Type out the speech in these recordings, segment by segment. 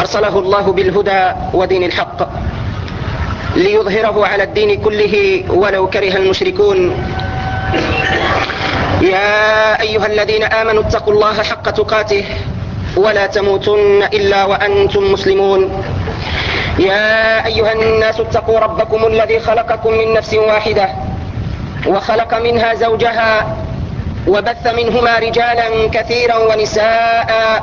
أرسله الله بالهدى ودين الحق ليظهره على الدين كله ولو كره المشركون. يا أيها الذين آمنوا اتقوا الله حق تقاته ولا تموتن إلا وأنتم مسلمون. يا أيها الناس اتقوا ربكم الذي خلقكم من نفس واحدة وخلق منها زوجها وبث منهما رجالا كثيرا ونساء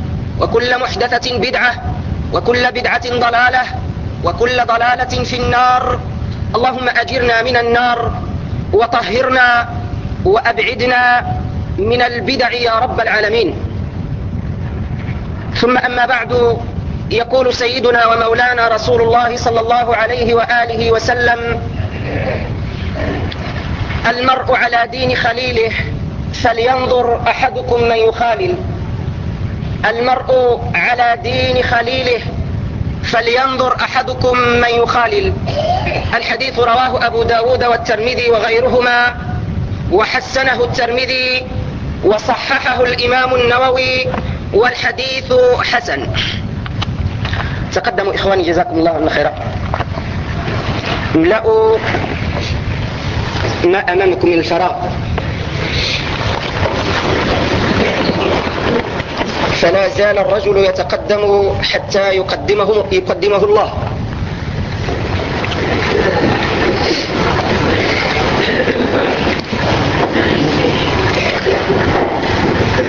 وكل محدثة بدعة وكل بدعة ضلالة وكل ضلالة في النار. اللهم أجرنا من النار وطهرنا وأبعدنا من البدع يا رب العالمين. ثم أما بعد يقول سيدنا ومولانا رسول الله صلى الله عليه وآله وسلم المرء على دين خليله فلينظر أحدكم من يخالل. المرء على دين خليله فلينظر أحدكم من يخالل. الحديث رواه أبو داود والترمذي وغيرهما وحسنه الترمذي وصححه الإمام النووي والحديث حسن. تقدموا إخواني جزاكم الله خيرا. املأوا ما أمامكم من الفراغ. فلا زال الرجل يتقدم حتى يقدمه, يقدمه الله.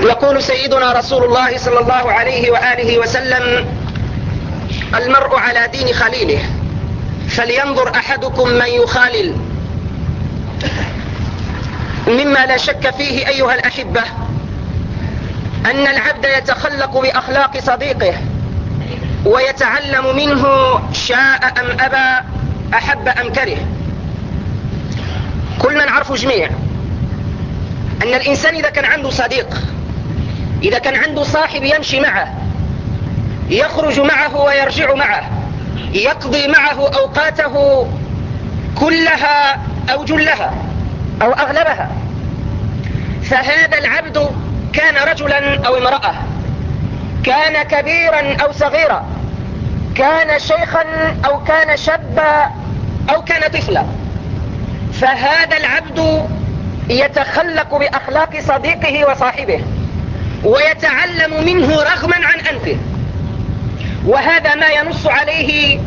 يقول سيدنا رسول الله صلى الله عليه وآله وسلم المرء على دين خليله فلينظر أحدكم من يخالل. مما لا شك فيه أيها الأحبة أن العبد يتخلق بأخلاق صديقه ويتعلم منه شاء أم أبى أحب أم كره. كلنا نعرف جميع أن الإنسان إذا كان عنده صديق إذا كان عنده صاحب يمشي معه يخرج معه ويرجع معه يقضي معه أوقاته كلها أو جلها أو أغلبها فهذا العبد كان رجلا أو امرأة كان كبيرا أو صغيرا كان شيخا أو كان شابا أو كان طفلا. فهذا العبد يتخلق بأخلاق صديقه وصاحبه ويتعلم منه رغما عن أنفه. وهذا ما ينص عليه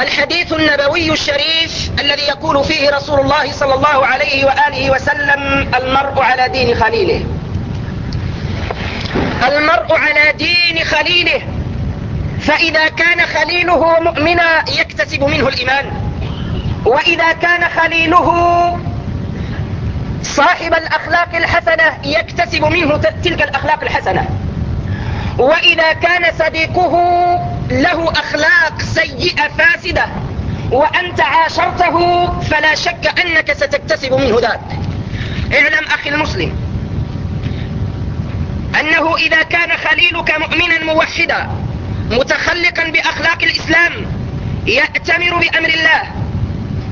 الحديث النبوي الشريف الذي يقول فيه رسول الله صلى الله عليه وآله وسلم المرء على دين خليله. المرء على دين خليله. فإذا كان خليله مؤمنا يكتسب منه الإيمان. وإذا كان خليله صاحب الأخلاق الحسنة يكتسب منه تلك الأخلاق الحسنة. وإذا كان صديقه له أخلاق سيئة فاسدة وأنت عاشرته فلا شك أنك ستكتسب منه ذاك اعلم أخي المسلم. أنه إذا كان خليلك مؤمنا موحدا متخلقا بأخلاق الإسلام يأتمر بأمر الله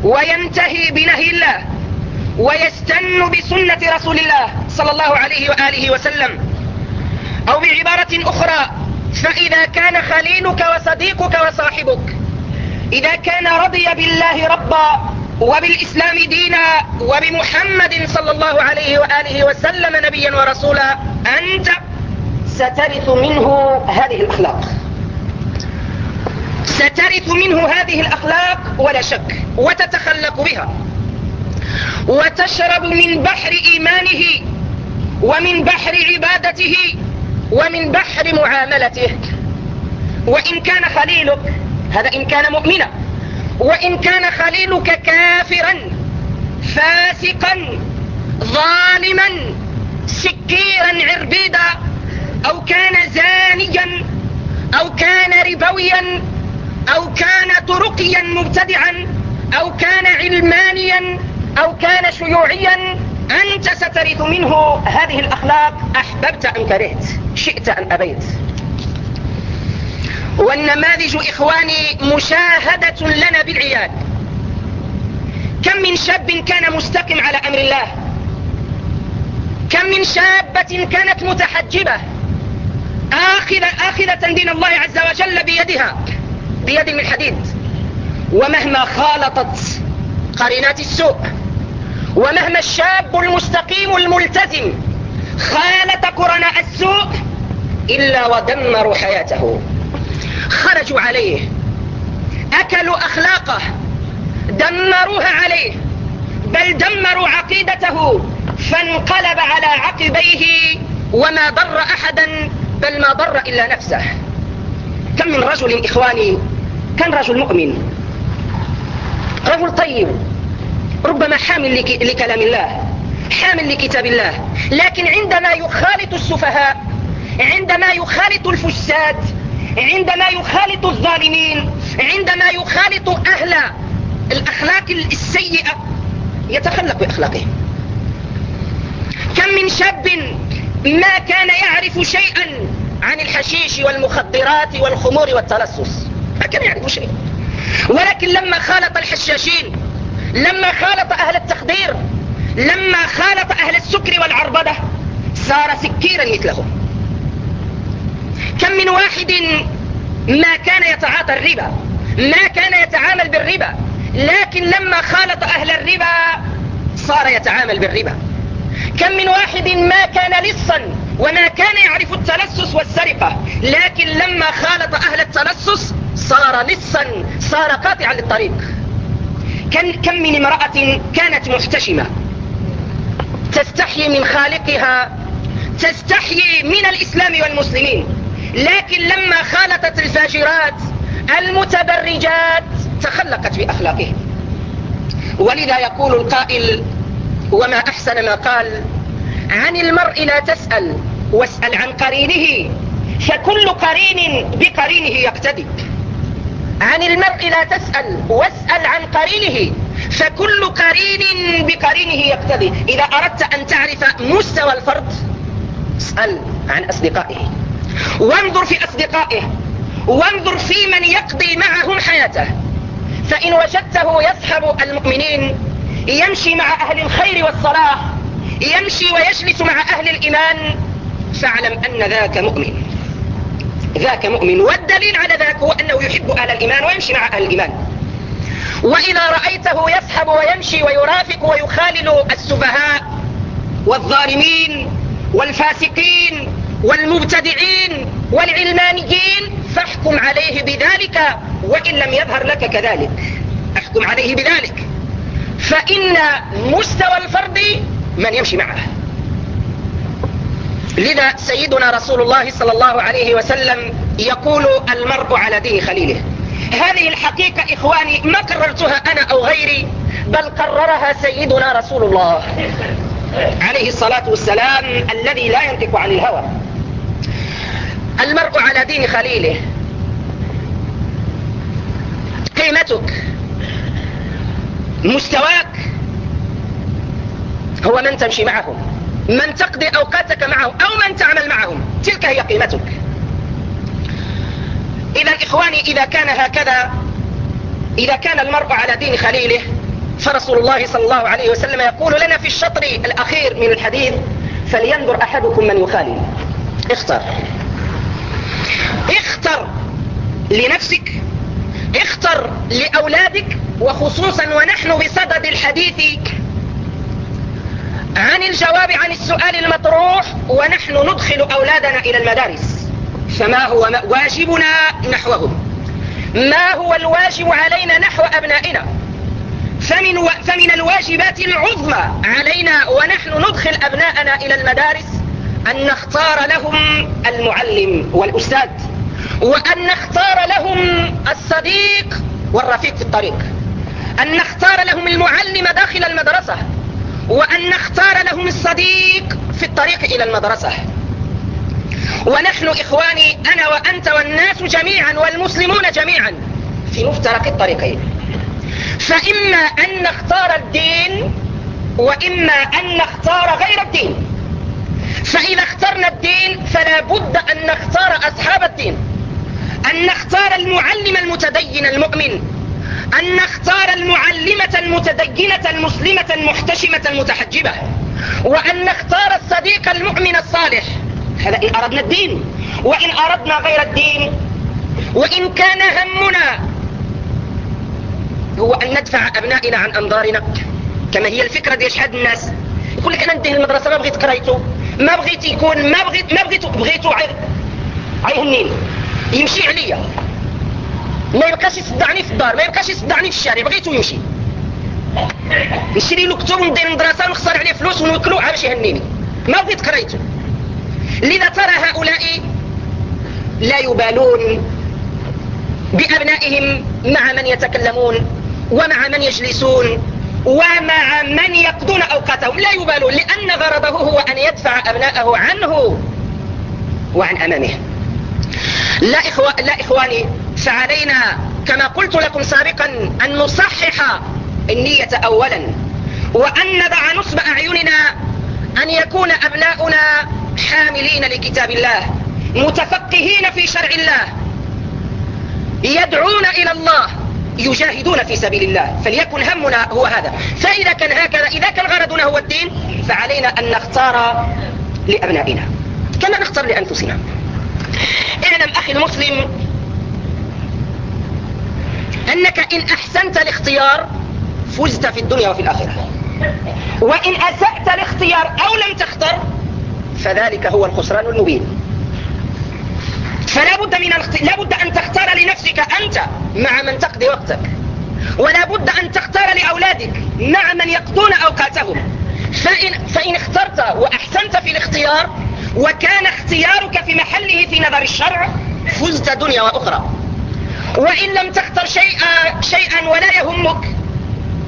وينتهي بنهي الله ويستن بسنة رسول الله صلى الله عليه وآله وسلم. أو بعبارة أخرى فإذا كان خليلك وصديقك وصاحبك إذا كان رضي بالله ربا وبالإسلام دينا وبمحمد صلى الله عليه وآله وسلم نبيا ورسولا أنت سترث منه هذه الأخلاق. سترث منه هذه الأخلاق ولا شك وتتخلق بها. وتشرب من بحر إيمانه ومن بحر عبادته ومن بحر معاملته. وإن كان خليلك هذا إن كان مؤمنا. وإن كان خليلك كافرا فاسقا ظالما سكيرا عربيدا أو كان زانيا أو كان ربويا أو كان طرقيا مبتدعا أو كان علمانيا أو كان شيوعيا أنت سترث منه هذه الأخلاق. أحببت أم كرهت شئت أم أبيت. والنماذج إخواني مشاهدة لنا بالعياد. كم من شاب كان مستقم على أمر الله. كم من شابة كانت متحجبة. آخذة, آخذة دين الله عز وجل بيدها. بيد من حديد. ومهما خالطت قرينات السوء ومهما الشاب المستقيم الملتزم خالط قرناء السوء إلا ودمروا حياته. خرجوا عليه. أكلوا أخلاقه دمروها عليه. بل دمروا عقيدته فانقلب على عقبيه وما ضر أحدا بل ما ضر إلا نفسه. كم من رجل إخواني كان رجل مؤمن. رجل طيب ربما حامل لكلام الله حامل لكتاب الله. لكن عندما يخالط السفهاء عندما يخالط الفساد عندما يخالط الظالمين عندما يخالط أهل الأخلاق السيئة يتخلق بأخلاقهم. كم من شاب ما كان يعرف شيئا عن الحشيش والمخدرات والخمور والتلصص. ما كان يعرف شيء. ولكن لما خالط الحشاشين لما خالط أهل التخدير لما خالط أهل السكر والعربدة صار سكيرا مثلهم. من واحد ما كان يتعاطى الربا ما كان يتعامل بالربا لكن لما خالط أهل الربا صار يتعامل بالربا. كم من واحد ما كان لصا وما كان يعرف التلصص والسرقة لكن لما خالط أهل التلصص صار لصا صار قاطعا للطريق. كم من امرأة كانت محتشمة تستحيي من خالقها تستحيي من الإسلام والمسلمين. لكن لما خالطت الفاجرات المتبرجات تخلقت بأخلاقه ولذا يقول القائل وما أحسن ما قال عن المرء لا تسأل واسأل عن قرينه فكل قرين بقرينه يقتدي. عن المرء لا تسأل واسأل عن قرينه فكل قرين بقرينه يقتدي. إذا أردت أن تعرف مستوى الفرد اسأل عن أصدقائه. وانظر في أصدقائه وانظر في من يقضي معهم حياته. فإن وجدته يصحب المؤمنين يمشي مع أهل الخير والصلاح يمشي ويجلس مع أهل الإيمان فاعلم أن ذاك مؤمن. ذاك مؤمن. والدليل على ذاك هو أنه يحب أهل الإيمان ويمشي مع أهل الإيمان. وإذا رأيته يسحب ويمشي ويرافق ويخالل السفهاء والظالمين والفاسقين والمبتدعين والعلمانيين فاحكم عليه بذلك وإن لم يظهر لك كذلك. احكم عليه بذلك. فإن مستوى الفرد من يمشي معه. لذا سيدنا رسول الله صلى الله عليه وسلم يقول المرء على دين خليله. هذه الحقيقة إخواني ما قررتها أنا أو غيري بل قررها سيدنا رسول الله عليه الصلاة والسلام الذي لا ينطق عن الهوى. المرء على دين خليله. قيمتك مستواك هو من تمشي معهم من تقضي أوقاتك معهم أو من تعمل معهم. تلك هي قيمتك. إذا إخواني إذا كان هكذا إذا كان المرء على دين خليله فرسول الله صلى الله عليه وسلم يقول لنا في الشطر الأخير من الحديث فلينظر أحدكم من يخالي. اختر اختر لنفسك اختر لأولادك وخصوصا ونحن بصدد الحديث عن الجواب عن السؤال المطروح ونحن ندخل أولادنا إلى المدارس. فما هو واجبنا نحوهم. ما هو الواجب علينا نحو أبنائنا؟ فمن, و... فمن الواجبات العظمى علينا ونحن ندخل أبناءنا إلى المدارس أن نختار لهم المعلم والأستاذ وأن نختار لهم الصديق والرفيق في الطريق أن نختار لهم المعلم داخل المدرسة وأن نختار لهم الصديق في الطريق إلى المدرسة. ونحن إخواني أنا وأنت والناس جميعا والمسلمون جميعا في مفترق الطريقين. فإما أن نختار الدين وإما أن نختار غير الدين. فإذا اخترنا الدين فلا بد أن نختار أصحاب الدين. أن نختار المعلم المتدين المؤمن. أن نختار المعلمة المتدينة المسلمة المحتشمة المتحجبة. وأن نختار الصديق المؤمن الصالح. هذا إن أردنا الدين. وإن أردنا غير الدين. وإن كان همنا هو أن ندفع أبنائنا عن أنظارنا. كما هي الفكرة دي يشهد الناس. يقول لك أنا نديه المدرسة ما بغيت قريته ما بغيت يكون ما بغيت ما بغيت بغيتو عيهنين. يمشي عليا. ما يبقاش يصدعني في الدار ما يبقاش يصدعني في الشارع بغيتو يمشي. نشري له كتب وندير المدرسة ونخسر عليه فلوس ونوكلو باش يهنيني. ما بغيت قريته لذا ترى هؤلاء لا يبالون بأبنائهم مع من يتكلمون ومع من يجلسون. ومع من يقضون أوقاتهم لا يبالون لأن غرضه هو أن يدفع أبناءه عنه وعن أمامه. لا, إخوة لا إخواني فعلينا كما قلت لكم سابقا أن نصحح النية أولا وأن نضع نصب أعيننا أن يكون أبناؤنا حاملين لكتاب الله متفقهين في شرع الله يدعون إلى الله. يجاهدون في سبيل الله فليكن همنا هو هذا. فإذا كان هكذا إذا كان غرضنا هو الدين فعلينا أن نختار لأبنائنا. كما نختار لأنفسنا. إعلم أخي المسلم أنك إن أحسنت الاختيار فزت في الدنيا وفي الآخرة. وإن أسأت الاختيار أو لم تختر فذلك هو الخسران المبين. فلا بد من الاخت... لا بد أن تختار لنفسك أنت مع من تقضي وقتك. ولا بد أن تختار لأولادك مع من يقضون أوقاتهم. فإن, فإن اخترت وأحسنت في الاختيار وكان اختيارك في محله في نظر الشرع فزت دنيا وأخرى. وإن لم تختر شيئا, شيئا ولا يهمك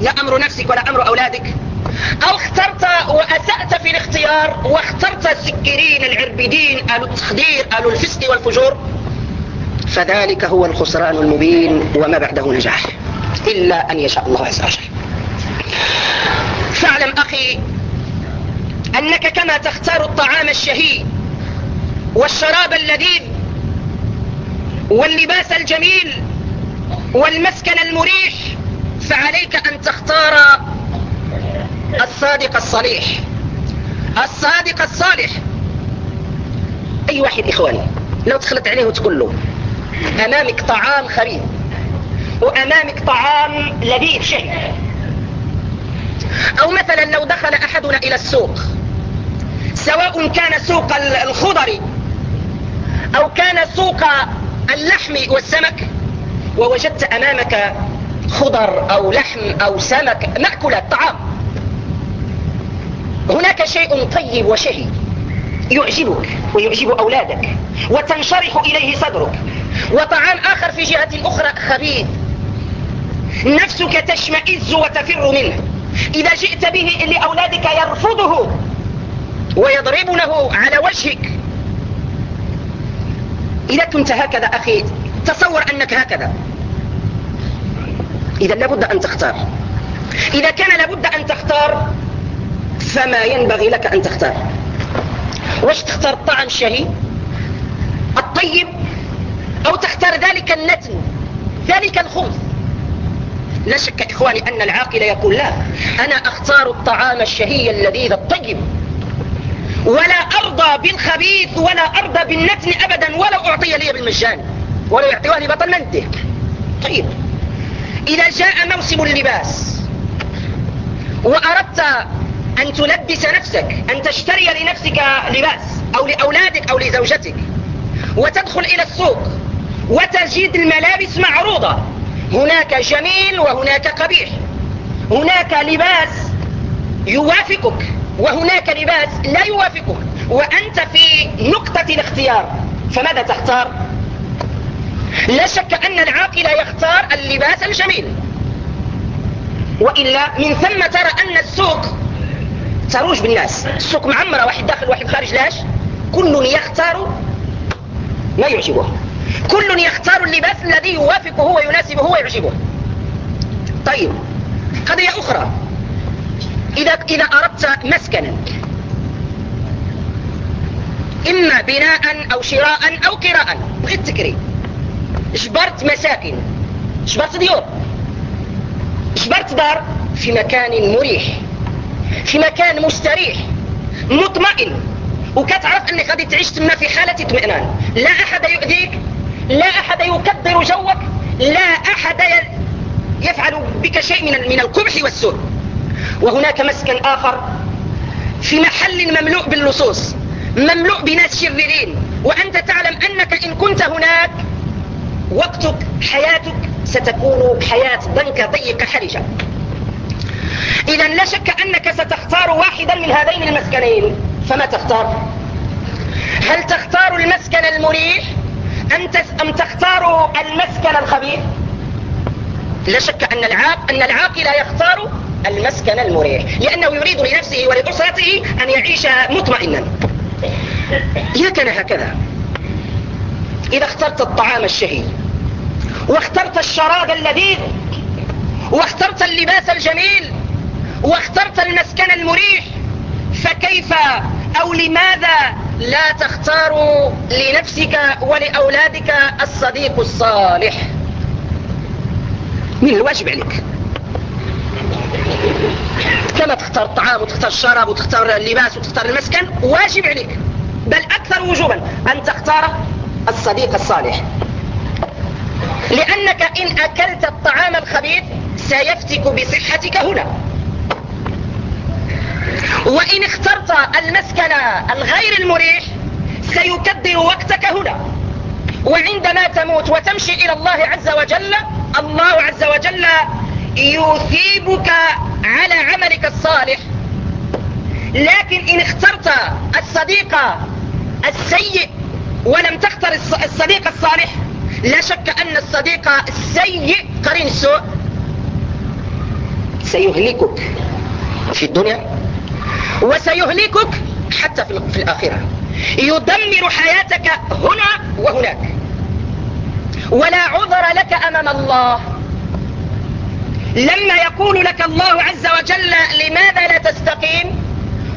لا أمر نفسك ولا أمر أولادك. أو اخترت في الاختيار واخترت السكرين العربدين أهل التخدير أهل الفسق والفجور. فذلك هو الخسران المبين وما بعده نجاح إلا أن يشاء الله عز وجل. فاعلم أخي أنك كما تختار الطعام الشهي والشراب اللذيذ واللباس الجميل والمسكن المريح فعليك أن تختار الصادق الصليح الصادق الصالح. أي واحد إخواني لو تخلط عليه وتقول له أمامك طعام خبيث وأمامك طعام لذيذ شهي. أو مثلا لو دخل أحدنا إلى السوق سواء كان سوق الخضر أو كان سوق اللحم والسمك ووجدت أمامك خضر أو لحم أو سمك مأكولات طعام. هناك شيء طيب وشهي يعجبك ويعجب أولادك وتنشرح إليه صدرك وطعام آخر في جهة أخرى خبيث. نفسك تشمئز وتفر منه. إذا جئت به لأولادك يرفضه ويضربونه على وجهك. إذا كنت هكذا أخي تصور أنك هكذا. إذا لابد أن تختار. إذا كان لابد أن تختار فما ينبغي لك أن تختار. واش تختار الطعم الشهي الطيب أو تختار ذلك النتن ذلك الخبز. لا شك إخواني أن العاقل يقول لا أنا أختار الطعام الشهي اللذيذ الطيب. ولا أرضى بالخبيث ولا أرضى بالنتن أبدا ولو أعطي لي بالمجان ولو يعطيوها لي بطل منته. طيب. إذا جاء موسم اللباس وأردت أن تلبس نفسك أن تشتري لنفسك لباس أو لأولادك أو لزوجتك. وتدخل إلى السوق وتجد الملابس معروضة. هناك جميل وهناك قبيح. هناك لباس يوافقك وهناك لباس لا يوافقك. وأنت في نقطة الاختيار. فماذا تختار؟ لا شك أن العاقل يختار اللباس الجميل. وإلا من ثم ترى أن السوق تروج بالناس. السوق معمرة واحد داخل واحد خارج لاش؟ كل يختار ما يعجبه كل يختار اللباس الذي يوافقه ويناسبه ويعجبه. طيب قضية أخرى. إذا, إذا أردت مسكنا إما بناء أو شراء أو كراء بغيت تكري. جبرت مساكن. جبرت ديور. جبرت دار في مكان مريح. في مكان مستريح مطمئن. وكتعرف أنك غادي تعيش تما في حالة اطمئنان. لا أحد يؤذيك لا أحد يكدر جوك لا أحد يفعل بك شيء من من القبح والسوء. وهناك مسكن آخر في محل مملوء باللصوص مملوء بناس شريرين. وأنت تعلم أنك إن كنت هناك وقتك حياتك ستكون حياة ضنكة ضيقة حرجة. إذا لا شك أنك ستختار واحدا من هذين المسكنين. فما تختار؟ هل تختار المسكن المريح؟ أم تختار المسكن الخبيث؟ لا شك أن العاق أن العاقل يختار المسكن المريح. لأنه يريد لنفسه ولأسرته أن يعيش مطمئنا. يا كان هكذا. إذا اخترت الطعام الشهي واخترت الشراب اللذيذ واخترت اللباس الجميل واخترت المسكن المريح فكيف أو لماذا لا تختار لنفسك ولأولادك الصديق الصالح؟ من الواجب عليك. كما تختار الطعام وتختار الشراب وتختار اللباس وتختار المسكن واجب عليك. بل أكثر وجوبا أن تختار الصديق الصالح. لأنك إن أكلت الطعام الخبيث سيفتك بصحتك هنا. وإن اخترت المسكن الغير المريح سيكدر وقتك هنا. وعندما تموت وتمشي إلى الله عز وجل الله عز وجل يثيبك على عملك الصالح. لكن إن اخترت الصديق السيء ولم تختر الصديق الصالح لا شك أن الصديق السيء قرين السوء. سيهلكك في الدنيا. وسيهلكك حتى في الآخرة. يدمر حياتك هنا وهناك. ولا عذر لك أمام الله. لما يقول لك الله عز وجل لماذا لا تستقيم؟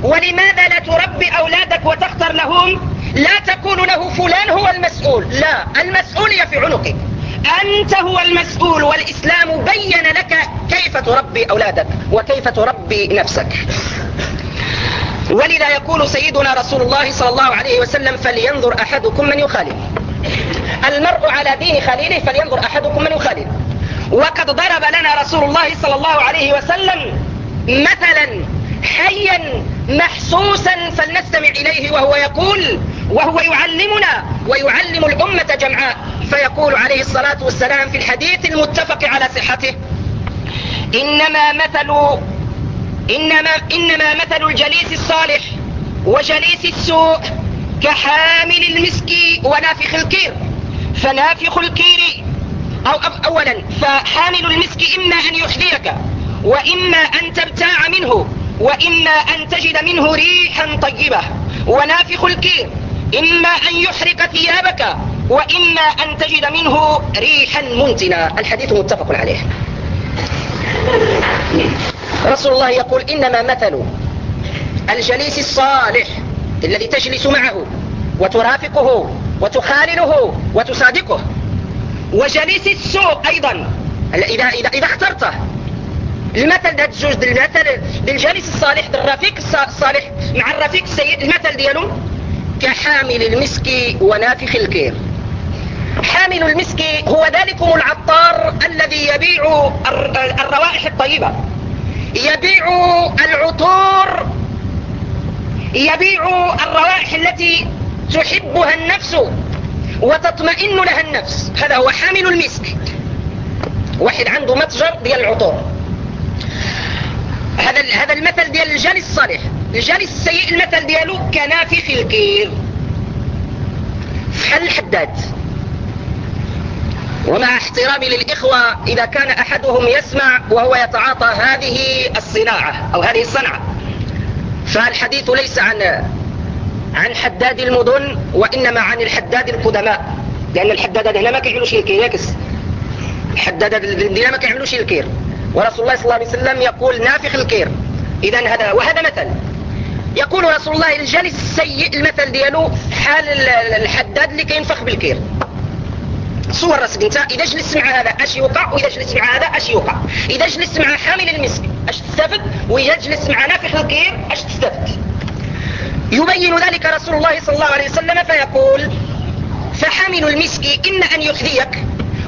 ولماذا لا تربي أولادك وتختر لهم؟ لا تقول له فلان هو المسؤول. لا المسؤولية في عنقك. أنت هو المسؤول والإسلام بين لك كيف تربي أولادك وكيف تربي نفسك. ولذا يقول سيدنا رسول الله صلى الله عليه وسلم فلينظر أحدكم من يخالل المرء على دين خليله فلينظر أحدكم من يخالل وقد ضرب لنا رسول الله صلى الله عليه وسلم مثلا حيا محسوسا فلنستمع إليه وهو يقول وهو يعلمنا ويعلم الأمة جمعاء. فيقول عليه الصلاة والسلام في الحديث المتفق على صحته إنما مثل إنما, إنما مثل الجليس الصالح وجليس السوء كحامل المسك ونافخ الكير. فنافخ الكير أو أولا فحامل المسك إما أن يحذيك وإما أن تبتاع منه وإما أن تجد منه ريحا طيبة. ونافخ الكير إما أن يحرق ثيابك وإما أن تجد منه ريحا منتنا. الحديث متفق عليه. رسول الله يقول إنما مثل الجليس الصالح الذي تجلس معه وترافقه وتخالله وتصادقه وجليس السوء أيضا. إذا, إذا, إذا اخترته. المثل ده الجوج المثل للجالس الصالح الرفيق الصالح مع الرفيق السيء المثل ديالو كحامل المسك ونافخ الكير. حامل المسك هو ذلكم العطار الذي يبيع الروائح الطيبة. يبيع العطور يبيع الروائح التي تحبها النفس وتطمئن لها النفس. هذا هو حامل المسك. واحد عنده متجر ديال العطور. هذا هذا المثل ديال الجالس الصالح. الجالس السيء المثل ديالو كنافخ الكير. فحل الحداد. ومع احترامي للإخوة إذا كان أحدهم يسمع وهو يتعاطى هذه الصناعة أو هذه الصنعة. فالحديث ليس عن عن حداد المدن وإنما عن الحداد القدماء. لأن الحداد هنا ما كيعملوش الكير يكس. الحداد هنا ما كيعملوش الكير ورسول الله صلى الله عليه وسلم يقول نافخ الكير. إذا هذا وهذا مثل. يقول رسول الله الجالس السيء المثل ديالو حال الحداد اللي كينفخ بالكير. صور راسك انت إذا جلست مع هذا؟ اش يوقع؟ وإذا جلست مع هذا؟ اش يوقع؟ إذا جلست مع حامل المسك؟ اش تستفد؟ وإذا جلست مع نافخ الكير اش تستفد؟ يبين ذلك رسول الله صلى الله عليه وسلم فيقول فحامل المسك إما أن يخذيك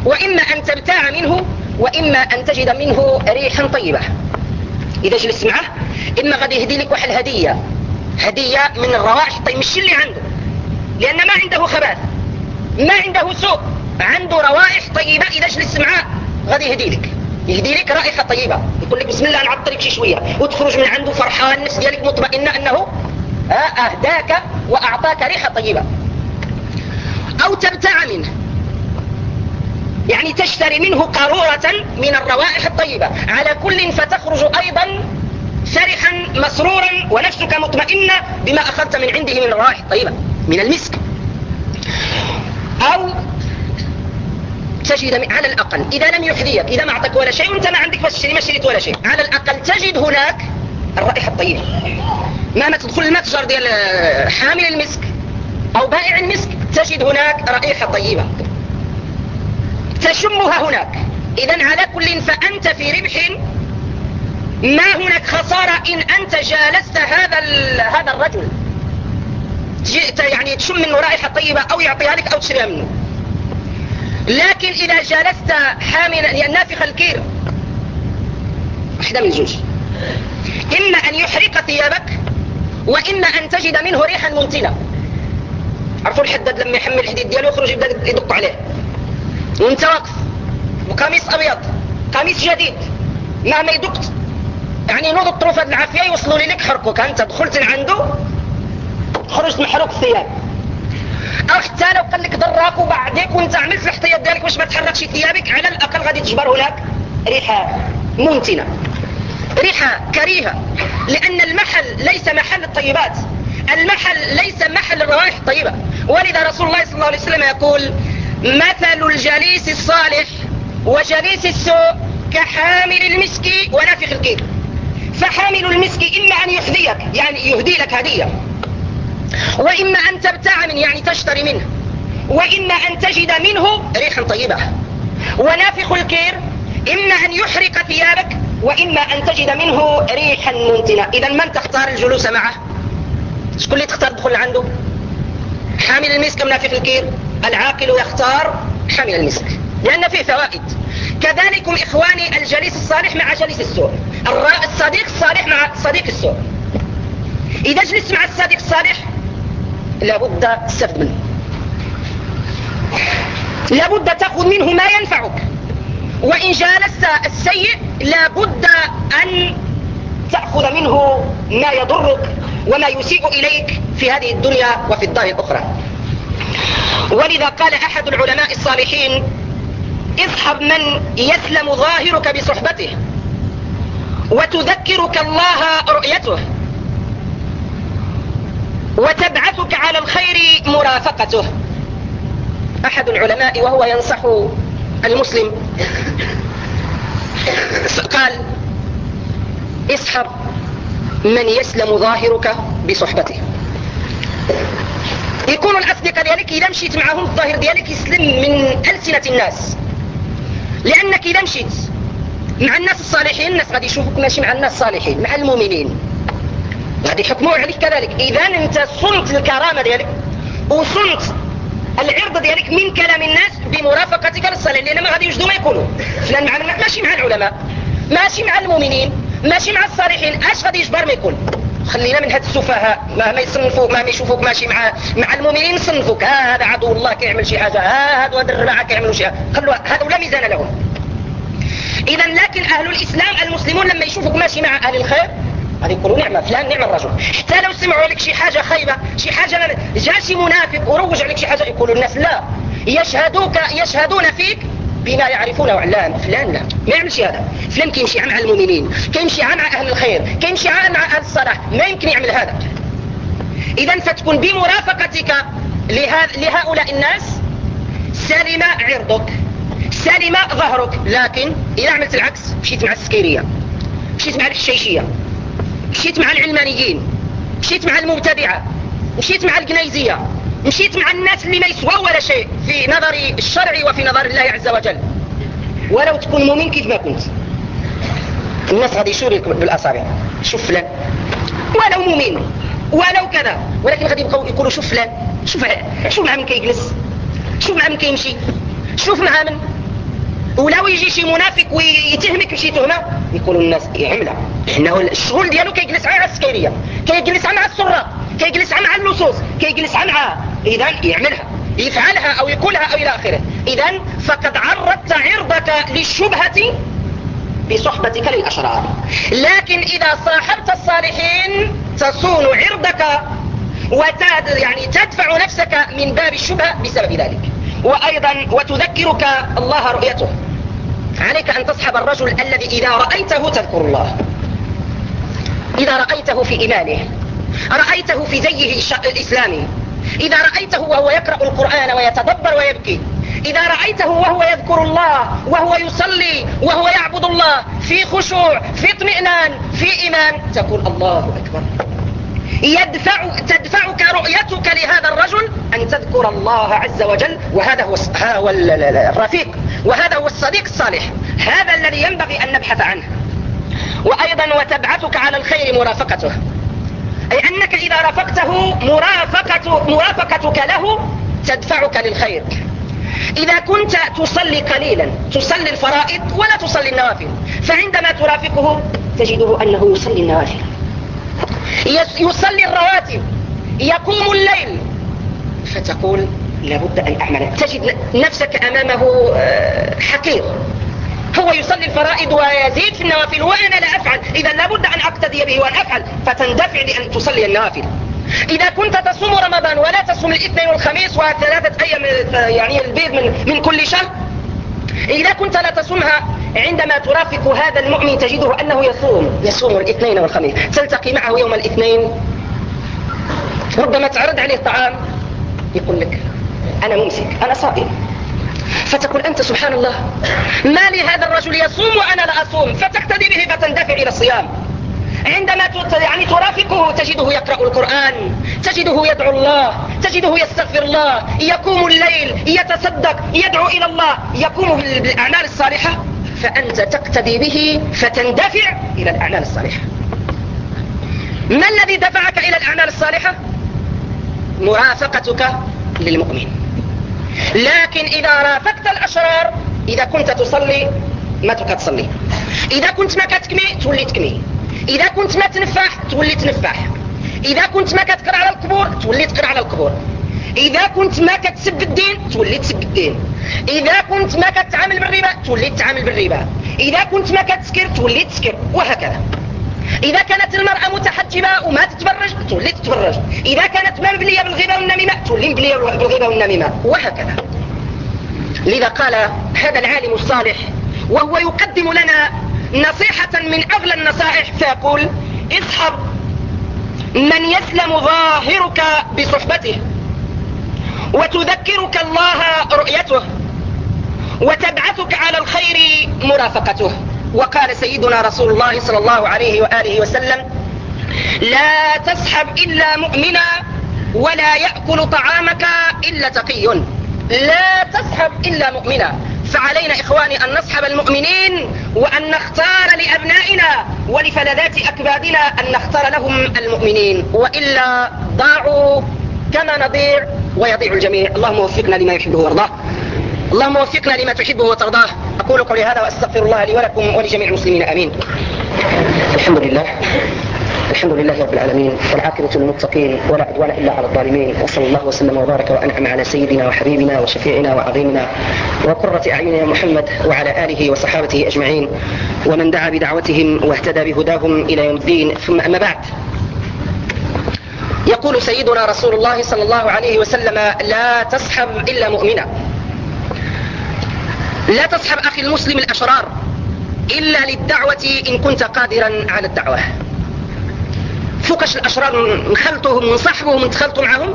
وإما أن تبتاع منه وإما أن تجد منه ريحا طيبة. إذا جلست معه إما غادي يهدي لك واحد الهدية هدية من الروائح الطيب مش اللي عنده لأن ما عنده خباث ما عنده سوء. عنده روائح طيبة إذا جلست معاه غادي يهدي لك. يهدي لك رائحة طيبة. يقول لك بسم الله نعطرك شي شوية. وتخرج من عنده فرحان. النفس ديالك مطمئنة أنه أهداك وأعطاك ريحة طيبة. أو تبتاع منه. يعني تشتري منه قارورة من الروائح الطيبة. على كل فتخرج أيضا فرحا مسرورا ونفسك مطمئنة بما أخذت من عنده من الروائح الطيبة من المسك. أو تجد على الأقل إذا لم يحذيك إذا ما أعطك ولا شيء وأنت ما عندك ما شريت ولا شيء على الأقل تجد هناك الرائحة الطيبة. ما تدخل المتجر ديال حامل المسك أو بائع المسك تجد هناك رائحة طيبة. تشمها هناك. إذا على كل فأنت في ربح ما هناك خسارة إن أنت جالست هذا هذا الرجل. جئت يعني تشم منه رائحة طيبة أو يعطيها لك أو تشتريها منه. لكن إذا جالست حاملا نافخ الكير. واحدة من الجوج إما أن يحرق ثيابك وإما أن تجد منه ريحا منتنة عرفوا الحداد لما يحمل الحديد ديالو يخرج يبدأ يدق عليه. وانت واقف. وقميص أبيض قميص جديد. مهما يدقت يعني نوض الطروفة العافية يوصلوا لك حرقك أنت دخلت لعنده خرجت محروق الثياب. حتى لو قال لك ضراك وبعدك وانت عملت الاحتياط ديالك باش ما تحركش ثيابك على الأقل غادي تجبر لك ريحة منتنه ريحة كريهة لأن المحل ليس محل الطيبات. المحل ليس محل الروائح الطيبة. ولذا رسول الله صلى الله عليه وسلم يقول مثل الجليس الصالح وجليس السوء كحامل المسك ونافخ الكير فحامل المسك إما أن يحذيك يعني يهدي لك هدية. وإما أن تبتاع منه يعني تشتري منه. وإما أن تجد منه ريحا طيبة. ونافخ الكير إما أن يحرق ثيابك وإما أن تجد منه ريحا منتنة. إذا من تختار الجلوس معه؟ شكون اللي تختار تدخل عنده؟ حامل المسك منافق الكير؟ العاقل يختار حامل المسك. لأن فيه فوائد. كذلكم إخواني الجليس الصالح مع جليس السوء. الصديق الصالح مع صديق السوء. إذا جلست مع الصديق الصالح لابد تستفد منه. لابد تأخذ منه ما ينفعك. وإن جالست السيء لابد أن تأخذ منه ما يضرك وما يسيء إليك في هذه الدنيا وفي الدار الأخرى. ولذا قال أحد العلماء الصالحين اصحب من يسلم ظاهرك بصحبته وتذكرك الله رؤيته. وتبعثك على الخير مرافقته. أحد العلماء وهو ينصح المسلم. قال اصحب من يسلم ظاهرك بصحبته. يكون الأصدقاء ديالك إذا مشيت معهم الظاهر ديالك يسلم من ألسنة الناس. لأنك إذا مشيت مع الناس الصالحين الناس غادي يشوفوك ماشي مع الناس الصالحين مع المؤمنين. غادي يحكموا عليك كذلك. إذا أنت صنت الكرامة ديالك وصنت العرض ديالك من كلام الناس بمرافقتك للصالحين لأن ما غادي يوجدوا ما يكونوا. فلان مع ماشي مع العلماء ماشي مع المؤمنين ماشي مع الصالحين أش غادي يجبر ما يكون؟ خلينا من هاد السفهاء ما ما يصنفوك ما يشوفوك ماشي مع مع المؤمنين يصنفوك ها هذا عدو الله كيعمل شي حاجة ها هادو هاد الرباعة كيعملوا شي حاجة. هذا لا ميزان لهم. اذا لكن أهل الإسلام المسلمون لما يشوفوك ماشي مع أهل الخير غادي يقولوا نعمة فلان نعم الرجل. حتى لو سمعوا لك شي حاجة خايبة شي حاجة جا شي منافق وروج عليك شي حاجة يقولوا الناس لا. يشهدوك يشهدون فيك بما يعرفونه علان فلان لا. ما يعملش هذا. فلان كيمشي مع المؤمنين كيمشي مع أهل الخير كيمشي مع أهل الصلاح. ما يمكن يعمل هذا. اذا فتكون بمرافقتك لهؤلاء الناس سلم عرضك سلم ظهرك. لكن إذا عملت العكس مشيت مع السكيرية مشيت مع الحشيشيه مشيت مع العلمانيين مشيت مع المبتدعة مشيت مع الجنيزية مشيت مع الناس اللي ما يسووا ولا شيء في نظر الشرع وفي نظر الله عز وجل. ولو تكون مؤمن كيف ما كنت. الناس غادي يشوروا لك بالأصابع. شوف فلان. ولو مؤمن. ولو كذا. ولكن غادي يبقاو يقولوا شوف فلان. شوف شوف مع من كيجلس. شوف مع من كيمشي. شوف مع من ولو يجي شي منافق ويتهمك بشي تهمة يقولوا الناس يعملها انه الشغل ديالو كيجلس على العسكريه كيجلس مع السراق كيجلس مع اللصوص كيجلس مع إذا يعملها يفعلها أو يقولها أو إلى آخره. إذا فقد عرضت عرضك للشبهة بصحبتك للأشرار. لكن إذا صاحبت الصالحين تصون عرضك وتد يعني نفسك من باب الشبهة بسبب ذلك. وأيضا وتذكرك الله رؤيته. عليك أن تصحب الرجل الذي إذا رأيته تذكر الله. إذا رأيته في إيمانه. رأيته في زيه الإسلامي إذا رأيته وهو يقرأ القرآن ويتدبر ويبكي. إذا رأيته وهو يذكر الله وهو يصلي وهو يعبد الله في خشوع في اطمئنان في إيمان تقول الله أكبر. يدفع تدفعك رؤيتك لهذا الرجل أن تذكر الله عز وجل وهذا هو, هو الرفيق وهذا هو الصديق الصالح. هذا الذي ينبغي أن نبحث عنه. وأيضا وتبعثك على الخير مرافقته. أي أنك إذا رافقته مرافقة مرافقتك له تدفعك للخير. إذا كنت تصلي قليلا تصلي الفرائض ولا تصلي النوافل فعندما ترافقه تجده أنه يصلي النوافل. يصلي الرواتب يقوم الليل. فتقول لابد أن أعمل. تجد نفسك أمامه آه، حقير. هو يصلي الفرائض ويزيد في النوافل وأنا لا أفعل. إذا لابد أن أقتدي به وأن أفعل. فتندفع لأن تصلي النوافل. إذا كنت تصوم رمضان ولا تصوم الاثنين والخميس وثلاثة أيام يعني البيض من, من كل شهر إذا كنت لا تصومها عندما ترافق هذا المؤمن تجده أنه يصوم. يصوم الاثنين والخميس. تلتقي معه يوم الاثنين. ربما تعرض عليه الطعام يقول لك أنا ممسك أنا صائم. فتقول أنت سبحان الله ما لهذا الرجل يصوم وأنا لا أصوم. فتقتدي به فتندفع إلى الصيام. عندما يعني ترافقه تجده يقرأ القرآن تجده يدعو الله تجده يستغفر الله يقوم الليل يتصدق يدعو إلى الله. يقوم بالأعمال الصالحة فأنت تقتدي به فتندفع إلى الأعمال الصالحة. ما الذي دفعك إلى الأعمال الصالحة؟ مرافقتك للمؤمن. لكن إذا رافقت الأشرار إذا كنت تصلي ما تبقى تصلي. إذا كنت ما كتكمي تولي تكمي إذا كنت ما تنفح تولي تنفح إذا كنت ما كتقرأ على القبور تولي تقرأ على القبور. إذا كنت ما كتسب الدين تولي تسب الدين. إذا كنت ما كتعامل بالربا تولي تتعامل بالربا. إذا كنت ما كتسكر تولي تسكر. وهكذا. إذا كانت المرأة متحجبة وما تتبرج تولي تتبرج. إذا كانت ما مبلية بالغيبة والنميمة تولي مبلية بالغيبة والنميمة. وهكذا. لذا قال هذا العالم الصالح وهو يقدم لنا نصيحة من أغلى النصائح فيقول اصحب من يسلم ظاهرك بصحبته وتذكرك الله رؤيته وتبعثك على الخير مرافقته. وقال سيدنا رسول الله صلى الله عليه وآله وسلم لا تسحب إلا مؤمنا ولا يأكل طعامك إلا تقي. لا تسحب إلا مؤمنا. فعلينا إخواني أن نصحب المؤمنين وأن نختار لأبنائنا ولفلذات أكبادنا أن نختار لهم المؤمنين. وإلا ضاعوا كما نضيع ويضيع الجميع. اللهم وفقنا لما يحبه ويرضاه. اللهم وفقنا لما تحبه وترضاه. أقول قولي هذا وأستغفر الله لي ولكم ولجميع المسلمين. أمين. الحمد لله. الحمد لله رب العالمين والعاقبة للمتقين ولا عدوان إلا على الظالمين وصلى الله وسلم وبارك وأنعم على سيدنا وحبيبنا وشفيعنا وعظيمنا وقرة أعيننا محمد وعلى آله وصحابته أجمعين ومن دعا بدعوتهم واهتدى بهداهم إلى يوم الدين ثم أما بعد. يقول سيدنا رسول الله صلى الله عليه وسلم لا تصحب إلا مؤمنا لا تصحب أخي المسلم الأشرار إلا للدعوة إن كنت قادرا على الدعوة. فوقش الأشرار نخلطهم نصحبهم نتخلط معهم؟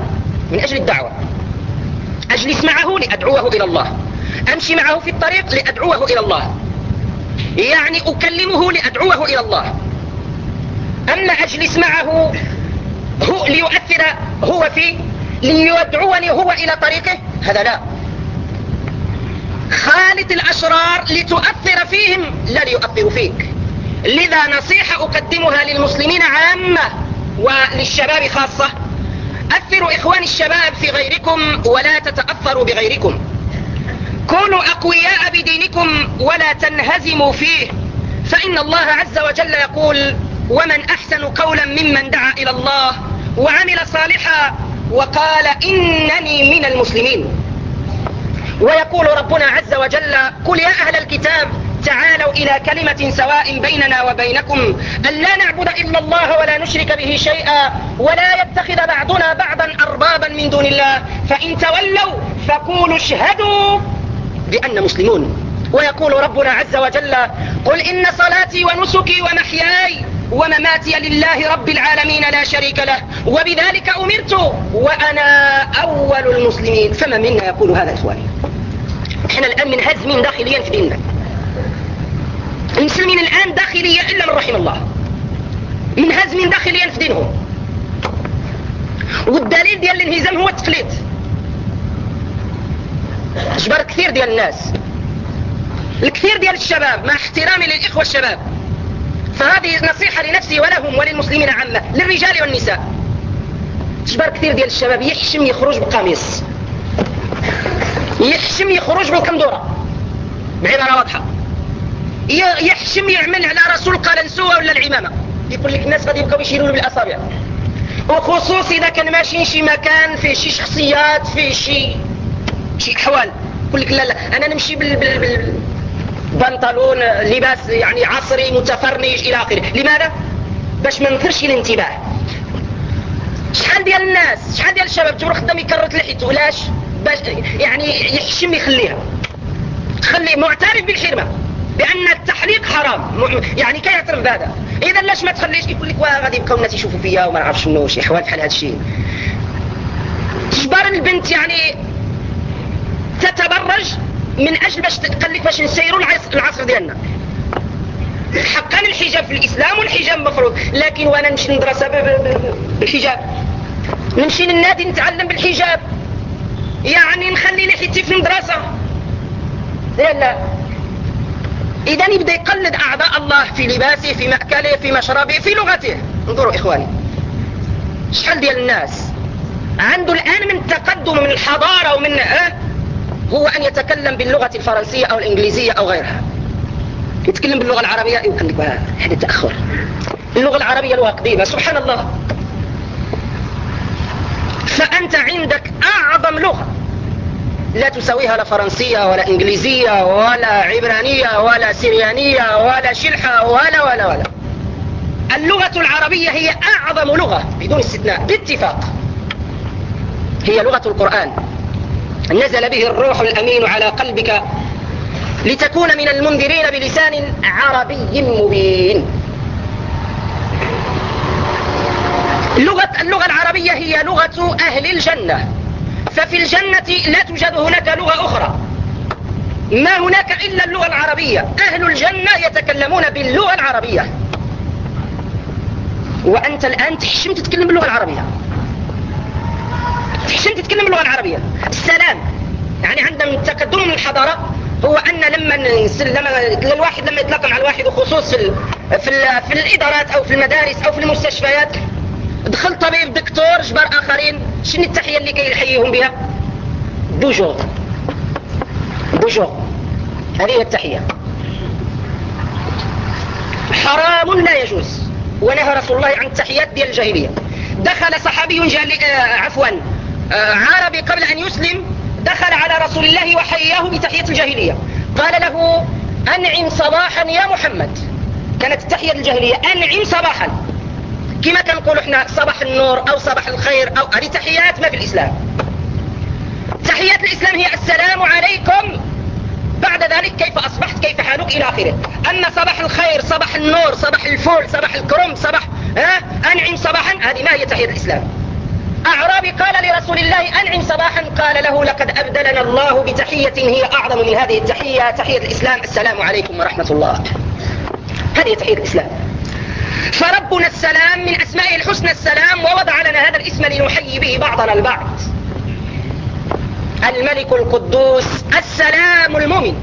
من أجل الدعوة. أجلس معه لأدعوه إلى الله. أمشي معه في الطريق لأدعوه إلى الله. يعني أكلمه لأدعوه إلى الله. أما أجلس معه هو ليؤثر هو في ليدعوني هو إلى طريقه هذا لا. خالط الأشرار لتؤثر فيهم لا ليؤثروا فيك. لذا نصيحة أقدمها للمسلمين عامة وللشباب خاصة. أثروا إخوان الشباب في غيركم ولا تتأثروا بغيركم. كونوا أقوياء بدينكم ولا تنهزموا فيه فإن الله عز وجل يقول ومن أحسن قولا ممن دعا إلى الله وعمل صالحا وقال إنني من المسلمين. ويقول ربنا عز وجل قل يا أهل الكتاب تعالوا إلى كلمة سواء بيننا وبينكم أن لا نعبد إلا الله ولا نشرك به شيئا ولا يتخذ بعضنا بعضا أربابا من دون الله فإن تولوا فقولوا اشهدوا بأن مسلمون. ويقول ربنا عز وجل قل إن صلاتي ونسكي ومحياي ومماتي لله رب العالمين لا شريك له وبذلك أمرت وأنا أول المسلمين. فما منا يقول هذا إخواني؟ إحنا الآن منهزمين داخليا في ديننا. المسلمين الآن داخليا إلا من رحم الله. منهزمين داخليا في دينهم. والدليل ديال الانهزام هو التقليد. اجبر كثير ديال الناس. الكثير ديال الشباب مع احترامي للإخوة الشباب. فهذه نصيحة لنفسي ولهم وللمسلمين عامة للرجال والنساء. اجبر كثير ديال الشباب يحشم يخرج بقميص يحشم يخرج بالكندورة. بعبارة واضحة. يحشم يعمل على رسول القلنسوة ولا العمامة؟ يقول لك الناس غادي يبقاو يشيروا بالأصابع. وخصوص إذا كان ماشي شي مكان فيه شي شخصيات فيه شي شي احوال يقول لك لا لا أنا نمشي بال, بال... بال... بنطلون لباس يعني عصري متفرنج إلى آخره. لماذا؟ باش ما نثرش الانتباه. شحال ديال الناس شحال ديال الشباب تجبر خدام يكرت لحيته؟ علاش؟ باش يعني يحشم يخليها. خلي معترف بالحرمه بأن التحليق حرام. يعني كي يعترف بهذا. اذا لاش ما تخليش يقول لك غادي يبقاو الناس يشوفوا فيا وما نعرفش شنو شي حوال بحال هذا الشيء. تجبر البنت يعني تتبرج من أجل باش قال لك باش نسيروا العصر ديالنا. حقا الحجاب في الإسلام والحجاب مفروض. لكن وأنا نمشي للمدرسة بالحجاب. نمشي للنادي نتعلم بالحجاب. يعني نخلي لحيتي في المدرسة. لا لا اذا يبدأ يقلد أعضاء الله في لباسه في مأكله في مشربه في لغته. انظروا إخواني. شحال ديال الناس عنده الآن من تقدم من الحضارة ومن آه هو أن يتكلم باللغة الفرنسية أو الإنجليزية أو غيرها. يتكلم باللغة العربية؟ يمكن لك هذا تأخر اللغة العربية لغة قديمة سبحان الله. فأنت عندك أعظم لغة. لا تساويها لا فرنسية ولا إنجليزية ولا عبرانية ولا سريانية ولا شلحة ولا ولا ولا. اللغة العربية هي أعظم لغة بدون استثناء باتفاق. هي لغة القرآن. نزل به الروح الأمين على قلبك لتكون من المنذرين بلسان عربي مبين. اللغة, اللغة العربية هي لغة أهل الجنة. ففي الجنة لا توجد هناك لغة أخرى. ما هناك إلا اللغة العربية. أهل الجنة يتكلمون باللغة العربية. وأنت الآن تحشم تتكلم باللغة العربية. تحشم تتكلم باللغة العربية. السلام. يعني عندما التقدم من الحضارة هو أن لما لما الواحد لما يتلاقى مع الواحد وخصوص في, في, في الإدارات أو في المدارس أو في المستشفيات دخل طبيب دكتور جبر آخرين. شنو التحية اللي كيحييهم بها؟ بوجور بوجور هذه هي التحية. حرام لا يجوز. ونهى رسول الله عن التحيات ديال الجاهلية. دخل صحابي. آه عفوا آه عربي قبل أن يسلم دخل على رسول الله وحياه بتحية الجاهلية. قال له أنعم صباحا يا محمد. كانت التحية الجاهلية أنعم صباحا. كما كنقول إحنا صباح النور أو صباح الخير أو هذه تحيات ما في الإسلام. تحيات الإسلام هي السلام عليكم. بعد ذلك كيف أصبحت؟ كيف حالك؟ إلى آخره. أما صباح الخير صباح النور صباح الفول صباح الكرم صباح ها؟ أنعم صباحا. هذه ما هي تحية الإسلام؟ أعرابي قال لرسول الله أنعم صباحا. قال له لقد أبدلنا الله بتحية هي أعظم من هذه التحية. تحية الإسلام. السلام عليكم ورحمة الله. هذه تحية الإسلام. فربنا السلام من أسمائه الحسنى السلام ووضع لنا هذا الاسم لنحيي به بعضنا البعض. الملك القدوس السلام المؤمن.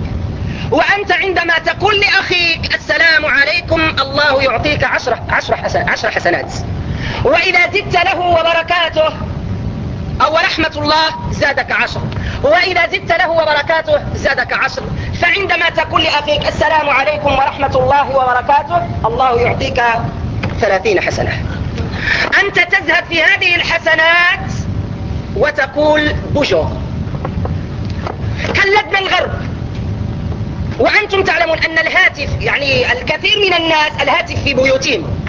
وأنت عندما تقول لأخيك السلام عليكم الله يعطيك عشر, عشر, حسن عشر حسنات. وإذا زدت له وبركاته أو رحمة الله زادك عشر. وإذا زدت له وبركاته زادك عشر. فعندما تقول لأخيك السلام عليكم ورحمة الله وبركاته الله يعطيك ثلاثين حسنة. أنت تذهب في هذه الحسنات وتقول بجو كلدنا الغرب وأنتم تعلمون أن الهاتف يعني الكثير من الناس الهاتف في بيوتهم.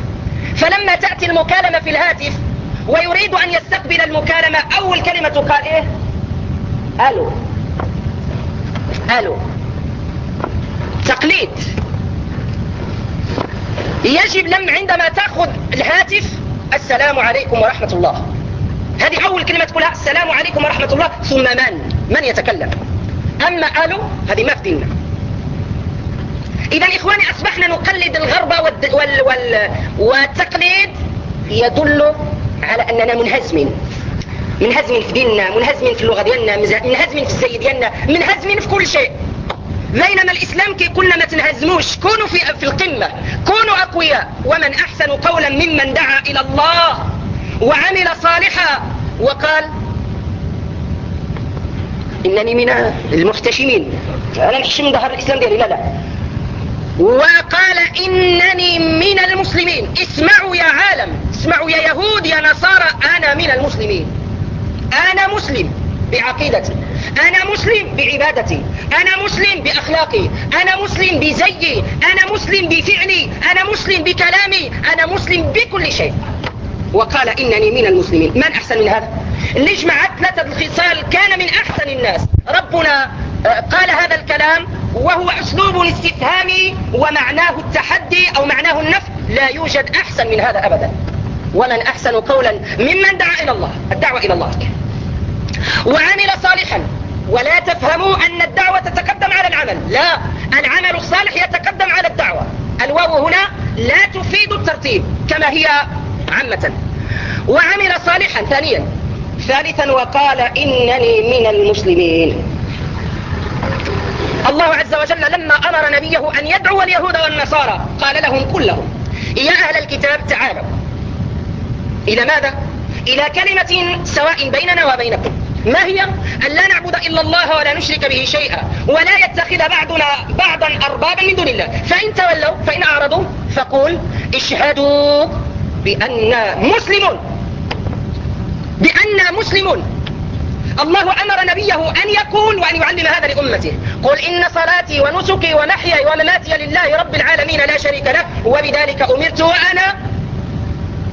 فلما تأتي المكالمة في الهاتف ويريد أن يستقبل المكالمة أول كلمة قال إيه؟ ألو. ألو. تقليد. يجب لم عندما تأخذ الهاتف. السلام عليكم ورحمة الله. هذه أول كلمة تقولها. السلام عليكم ورحمة الله. ثم من؟ من يتكلم؟ أما ألو هذه ما في ديننا. إذا إخواني أصبحنا نقلد الغرب وال... وال... وال... والتقليد يدل على أننا منهزمين. منهزمين في ديننا منهزمين في اللغة ديالنا منهزمين في الزي ديالنا منهزمين في كل شيء. بينما الإسلام كي قلنا ما تنهزموش كونوا في, في القمة كونوا أقوياء. ومن أحسن قولا ممن دعا إلى الله وعمل صالحا وقال إنني من المحتشمين. أنا نحشم ظهر الإسلام ديالي لا لا. وقال إنني من المسلمين. اسمعوا يا عالم اسمعوا يا يهود يا نصارى أنا من المسلمين. أنا مسلم بعقيدتي. أنا مسلم بعبادتي. أنا مسلم بأخلاقي. أنا مسلم بزيي. أنا مسلم بفعلي. أنا مسلم بكلامي. أنا مسلم بكل شيء. وقال إنني من المسلمين. من أحسن من هذا؟ اللي جمعت ثلاثة الخصال؟ كان من أحسن الناس. ربنا آه، قال هذا الكلام وهو أسلوب استفهامي ومعناه التحدي أو معناه النفي لا يوجد أحسن من هذا أبدا. ومن أحسن قولا ممن دعا إلى الله. الدعوة إلى الله. وعمل صالحا. ولا تفهموا أن الدعوة تتقدم على العمل. لا العمل الصالح يتقدم على الدعوة. الواو هنا لا تفيد الترتيب كما هي عامة. وعمل صالحا ثانيا. ثالثا وقال إنني من المسلمين. الله عز وجل لما أمر نبيه أن يدعو اليهود والنصارى قال لهم كلهم يا أهل الكتاب تعالوا. إلى ماذا؟ إلى كلمة سواء بيننا وبينكم. ما هي؟ أن لا نعبد إلا الله ولا نشرك به شيئا ولا يتخذ بعضنا بعضا أربابا من دون الله. فإن تولوا فإن أعرضوا فقول اشهدوا بأننا مسلمون. بأننا مسلمون. الله أمر نبيه أن يقول وأن يعلم هذا لأمته. قل إن صلاتي ونسكي ومحيي ومماتي لله رب العالمين لا شريك له وبذلك أمرت وأنا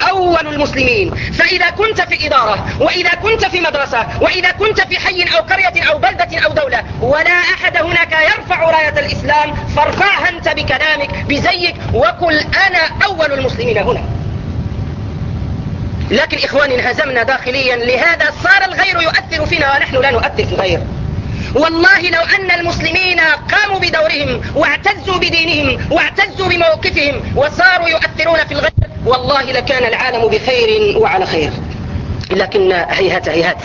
أول المسلمين. فإذا كنت في إدارة وإذا كنت في مدرسة وإذا كنت في حي أو قرية أو بلدة أو دولة ولا أحد هناك يرفع راية الإسلام فارفعها أنت بكلامك بزيك وقل أنا أول المسلمين هنا. لكن إخواني انهزمنا داخليا لهذا صار الغير يؤثر فينا ونحن لا نؤثر في الغير. والله لو أن المسلمين قاموا بدورهم واعتزوا بدينهم واعتزوا بموقفهم وصاروا يؤثرون في الغير والله لكان العالم بخير وعلى خير. لكن هيهات هيهات.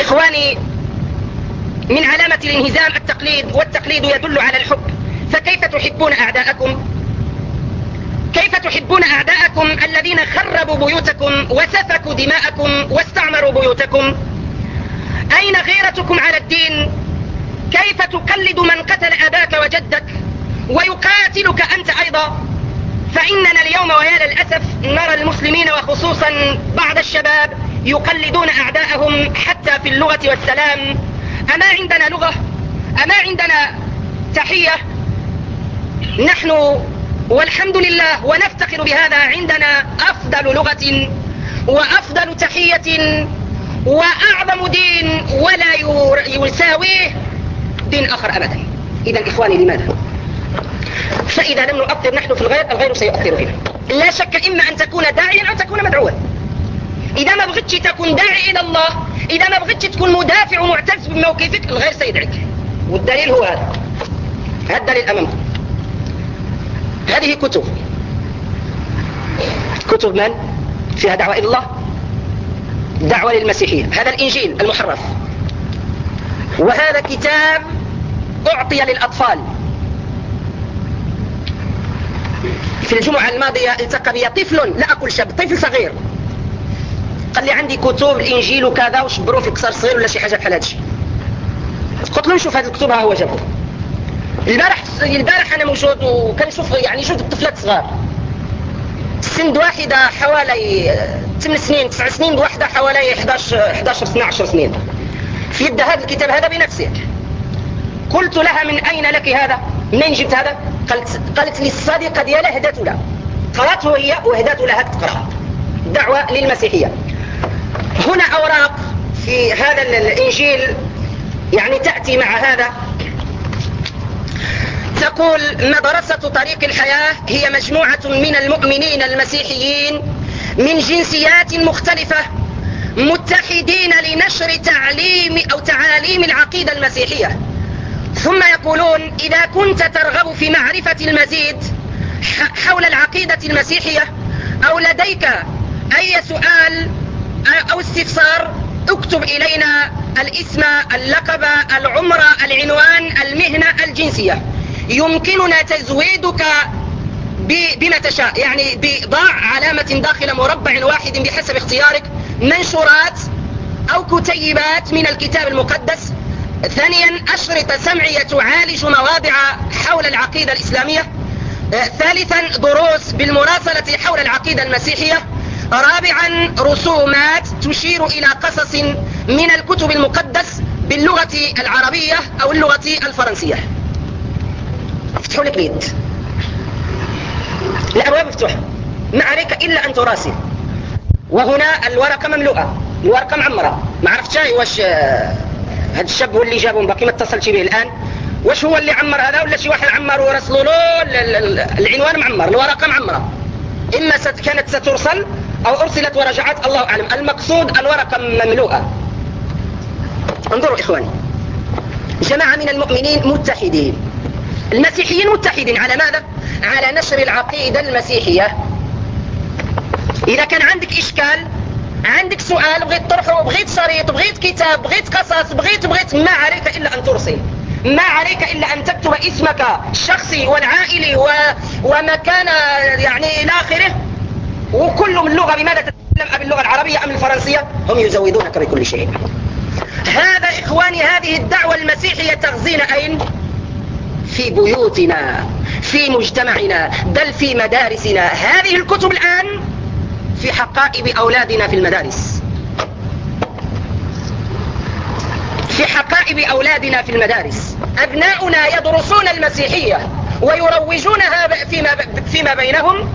إخواني من علامة الانهزام التقليد والتقليد يدل على الحب. فكيف تحبون أعداءكم؟ كيف تحبون أعداءكم الذين خربوا بيوتكم وسفكوا دماءكم واستعمروا بيوتكم؟ أين غيرتكم على الدين؟ كيف تقلد من قتل أباك وجدك ويقاتلك أنت أيضا؟ فإننا اليوم ويا للأسف نرى المسلمين وخصوصا بعض الشباب يقلدون أعداءهم حتى في اللغة والسلام. أما عندنا لغة؟ أما عندنا تحية؟ نحن والحمد لله ونفتخر بهذا عندنا أفضل لغة وأفضل تحية وأعظم دين ولا يساويه دين آخر أبدا. إذا إخواني لماذا؟ فإذا لم نؤثر نحن في الغير الغير سيؤثر فينا لا شك إما أن تكون داعيا أو تكون مدعوا. إذا ما بغيتش تكون داعي إلى الله إذا ما بغيتش تكون مدافع ومعتز بموقفك الغير سيدعك. والدليل هو هذا. هذا الدليل أمامكم هذه كتب. كتب من؟ فيها دعوة إلى الله؟ دعوة للمسيحية. هذا الإنجيل المحرف. وهذا كتاب أعطي للأطفال. في الجمعة الماضية التقى بي طفل لا أقول شاب طفل صغير. قال لي عندي كتب الإنجيل وكذا وشبروا في قصر صغير ولا شي حاجة بحال هادشي. قلت له نشوف هذه الكتب ها هو جابه البارح البارح أنا موجود وكنشوف يعني جوج الطفلات صغار سن واحدة حوالي 8 سنين 9 سنين واحدة حوالي 11 11 سنة 10 سنين. في يد هذا الكتاب هذا بنفسه قلت لها من أين لك هذا؟ منين جبت هذا؟ قالت, قالت لي الصديقة ديالها هدات لها. قرأته هي وهدات لها تقرأ. دعوة للمسيحية. هنا أوراق في هذا الإنجيل يعني تأتي مع هذا. تقول مدرسة طريق الحياة هي مجموعة من المؤمنين المسيحيين من جنسيات مختلفة متحدين لنشر تعليم أو تعاليم العقيدة المسيحية. ثم يقولون إذا كنت ترغب في معرفة المزيد حول العقيدة المسيحية أو لديك أي سؤال أو استفسار اكتب إلينا الاسم اللقب العمر العنوان المهنة الجنسية. يمكننا تزويدك بما تشاء. يعني بضع علامة داخل مربع واحد بحسب اختيارك. منشورات أو كتيبات من الكتاب المقدس. ثانيا أشرطة سمعية تعالج مواضع حول العقيدة الإسلامية. ثالثا دروس بالمراسلة حول العقيدة المسيحية. رابعا رسومات تشير إلى قصص من الكتب المقدس باللغة العربية أو اللغة الفرنسية. افتحوا لك اليد الأبواب مفتوحة. ما عليك إلا أن تراسل. وهنا الورقة مملوءة. الورقة معمرة. ما عرفتش واش هذا الشاب هو اللي جابهم؟ باقي ما اتصلش به الآن. واش هو اللي عمر هذا؟ ولا شي واحد عمر ورسلوا له؟ العنوان معمر. الورقة معمرة. إما كانت سترسل أو أرسلت ورجعت. الله أعلم. المقصود الورقة مملوءة. انظروا إخواني. جماعة من المؤمنين متحدين. المسيحيين متحدين على ماذا؟ على نشر العقيدة المسيحية. إذا كان عندك إشكال عندك سؤال بغيت تطرحه بغيت شريط بغيت كتاب بغيت قصص بغيت بغيت ما عليك إلا أن ترسل. ما عليك إلا أن تكتب اسمك الشخصي والعائلي و... ومكان يعني إلى آخره. وكل من لغة بماذا تتكلم؟ أم اللغة العربية أم الفرنسية؟ هم يزودونك بكل شيء. هذا إخواني هذه الدعوة المسيحية تغزينا أين؟ في بيوتنا في مجتمعنا بل في مدارسنا. هذه الكتب الآن في حقائب أولادنا في المدارس. في حقائب أولادنا في المدارس. أبناؤنا يدرسون المسيحية ويروجونها فيما, فيما بينهم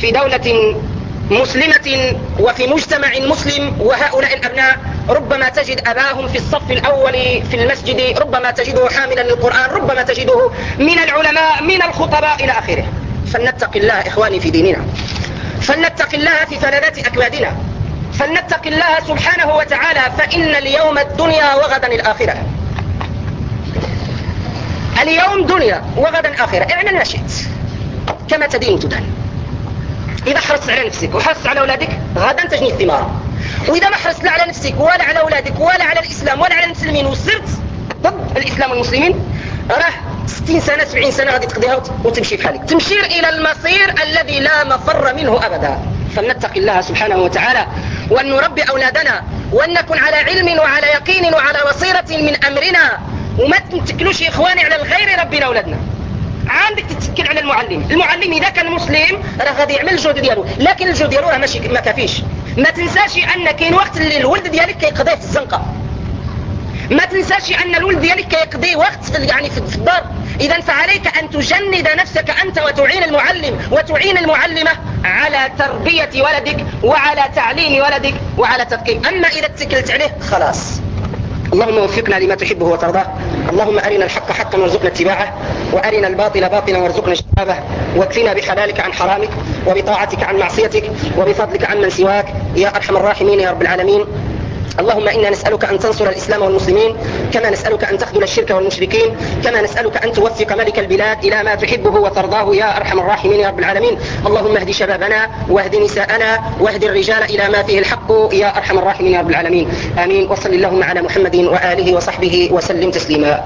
في دولة مسلمة وفي مجتمع مسلم وهؤلاء الأبناء ربما تجد أباهم في الصف الأول في المسجد ربما تجده حاملا للقرآن ربما تجده من العلماء من الخطباء إلى آخره. فلنتق الله إخواني في ديننا. فلنتق الله في فلذات أكبادنا فلنتق الله سبحانه وتعالى فإن اليوم الدنيا وغدا الآخرة. اليوم دنيا وغدا آخرة اعمل ما شئت. كما تدين تدان. إذا حرصت على نفسك وحرصت على أولادك غدا تجني الثمار. وإذا ما حرصت لا على نفسك ولا على أولادك ولا على الإسلام ولا على المسلمين وصرت ضد الإسلام والمسلمين راه 60 سنة 70 سنة غادي تقضيها وتمشي بحالك. تمشير إلى المصير الذي لا مفر منه أبدا. فلنتق الله سبحانه وتعالى وأن نربي أولادنا وأن نكون على علم وعلى يقين وعلى بصيرة من أمرنا. وما تنتكلوش يا إخواني على الغير ربنا أولادنا عندك تتكل على المعلم. المعلم إذا كان مسلم راه غادي يعمل الجهد ديالو. لكن الجهد ديالو راه ماشي ما كافيش. ما تنساش أن كاين وقت اللي الولد ديالك كيقضيه في الزنقة. ما تنساش أن الولد ديالك كيقضي وقت يعني في الدار. اذا فعليك أن تجند نفسك أنت وتعين المعلم وتعين المعلمة على تربية ولدك وعلى تعليم ولدك وعلى تفكير أما إذا اتكلت عليه خلاص. اللهم وفقنا لما تحبه وترضاه. اللهم أرنا الحق حقا وارزقنا اتباعه وأرنا الباطل باطلا وارزقنا اجتنابه. واكفنا بحلالك عن حرامك وبطاعتك عن معصيتك وبفضلك عن من سواك. يا أرحم الراحمين يا رب العالمين. اللهم إنا نسألك أن تنصر الإسلام والمسلمين كما نسألك أن تخذل الشرك والمشركين كما نسألك أن توفق ملك البلاد إلى ما تحبه وترضاه يا أرحم الراحمين يا رب العالمين. اللهم اهد شبابنا واهد نساءنا واهد الرجال إلى ما فيه الحق يا أرحم الراحمين يا رب العالمين. آمين. وصل اللهم على محمد وآله وصحبه وسلم تسليما.